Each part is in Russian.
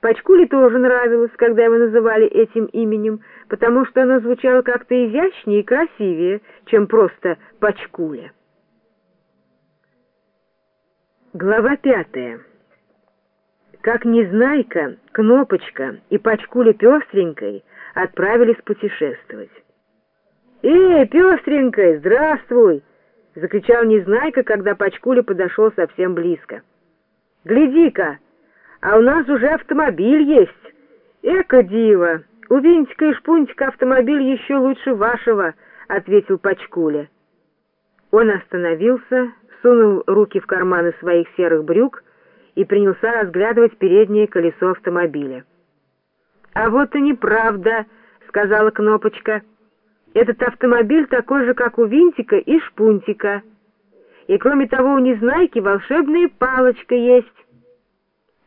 Пачкуле тоже нравилось, когда его называли этим именем, потому что оно звучало как-то изящнее и красивее, чем просто Пачкуля. Глава пятая. Как Незнайка, Кнопочка и Пачкуля Пестренькой отправились путешествовать. «Эй, Пестренькой, здравствуй!» — закричал Незнайка, когда Пачкуля подошел совсем близко. «Гляди-ка, а у нас уже автомобиль есть. Эко диво! У Винтика и Шпунтика автомобиль еще лучше вашего», — ответил Пачкуля. Он остановился, сунул руки в карманы своих серых брюк и принялся разглядывать переднее колесо автомобиля. «А вот и неправда», — сказала Кнопочка. «Этот автомобиль такой же, как у Винтика и Шпунтика. И кроме того, у Незнайки волшебная палочка есть».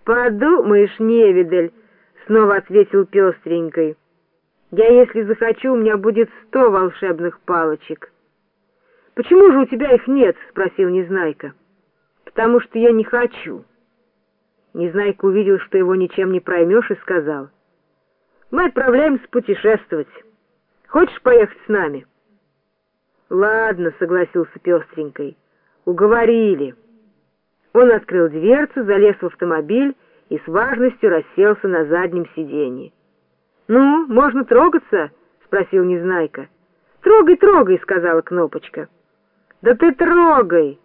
«Подумаешь, невидаль», — снова ответил пестренькой. «Я, если захочу, у меня будет сто волшебных палочек». «Почему же у тебя их нет?» — спросил Незнайка. «Потому что я не хочу». Незнайка увидел, что его ничем не проймешь, и сказал. «Мы отправляемся путешествовать. Хочешь поехать с нами?» «Ладно», — согласился пестренькой. «Уговорили». Он открыл дверцу, залез в автомобиль и с важностью расселся на заднем сиденье. «Ну, можно трогаться?» — спросил Незнайка. «Трогай, трогай», — сказала Кнопочка. «Да ты трогай!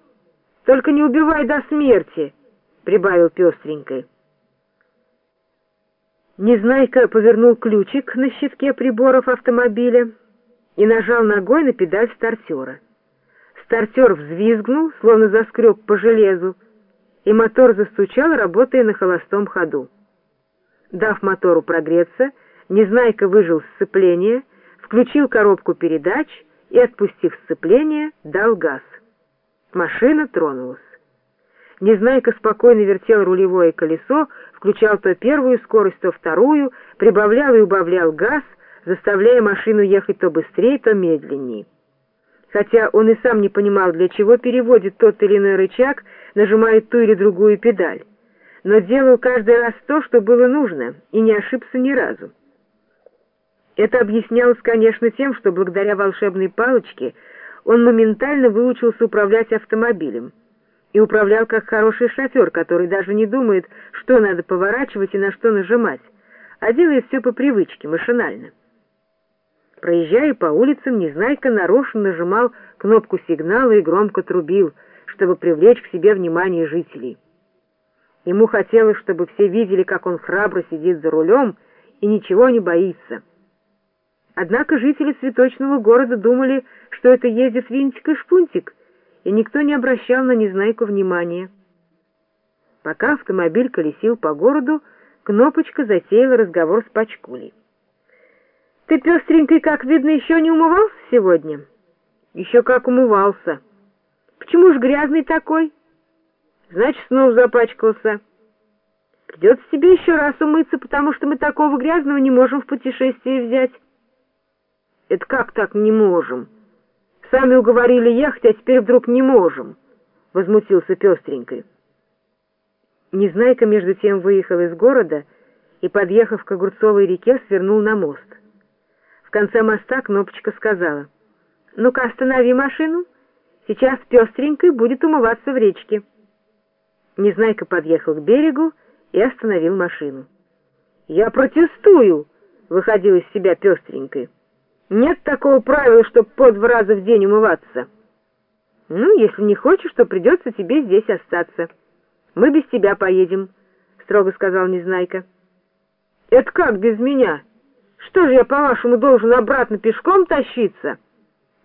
Только не убивай до смерти!» — прибавил пестренькой. Незнайка повернул ключик на щитке приборов автомобиля и нажал ногой на педаль стартера. Стартер взвизгнул, словно заскреб по железу, и мотор застучал, работая на холостом ходу. Дав мотору прогреться, Незнайка выжил сцепление, включил коробку передач — и, отпустив сцепление, дал газ. Машина тронулась. Незнайка спокойно вертел рулевое колесо, включал то первую скорость, то вторую, прибавлял и убавлял газ, заставляя машину ехать то быстрее, то медленнее. Хотя он и сам не понимал, для чего переводит тот или иной рычаг, нажимает ту или другую педаль, но делал каждый раз то, что было нужно, и не ошибся ни разу. Это объяснялось, конечно, тем, что благодаря волшебной палочке он моментально выучился управлять автомобилем и управлял как хороший шофер, который даже не думает, что надо поворачивать и на что нажимать, а делает все по привычке, машинально. Проезжая по улицам, Незнайка нарочно нажимал кнопку сигнала и громко трубил, чтобы привлечь к себе внимание жителей. Ему хотелось, чтобы все видели, как он храбро сидит за рулем и ничего не боится. Однако жители цветочного города думали, что это ездит Винтик и Шпунтик, и никто не обращал на Незнайку внимания. Пока автомобиль колесил по городу, Кнопочка затеяла разговор с Пачкулей. «Ты, пестренький, как видно, еще не умывался сегодня?» «Еще как умывался». «Почему ж грязный такой?» «Значит, снова запачкался». «Придется тебе еще раз умыться, потому что мы такого грязного не можем в путешествие взять». Это как так не можем? Сами уговорили ехать, а теперь вдруг не можем, — возмутился пестренькой. Незнайка между тем выехал из города и, подъехав к Огурцовой реке, свернул на мост. В конце моста Кнопочка сказала, «Ну-ка, останови машину, сейчас пестренькой будет умываться в речке». Незнайка подъехал к берегу и остановил машину. «Я протестую!» — выходил из себя пестренькой. Нет такого правила, чтобы по два раза в день умываться. Ну, если не хочешь, то придется тебе здесь остаться. Мы без тебя поедем, — строго сказал Незнайка. Это как без меня? Что же я, по-вашему, должен обратно пешком тащиться?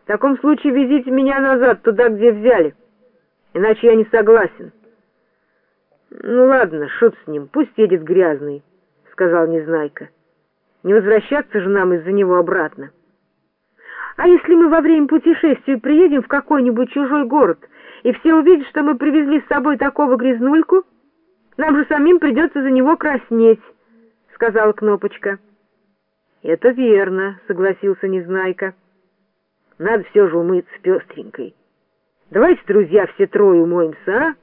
В таком случае везите меня назад, туда, где взяли. Иначе я не согласен. Ну ладно, шут с ним, пусть едет грязный, — сказал Незнайка. Не возвращаться же нам из-за него обратно. А если мы во время путешествия приедем в какой-нибудь чужой город, и все увидят, что мы привезли с собой такого грязнульку, нам же самим придется за него краснеть, — сказала Кнопочка. — Это верно, — согласился Незнайка. — Надо все же умыться пестренькой. Давайте, друзья, все трое умоемся, а?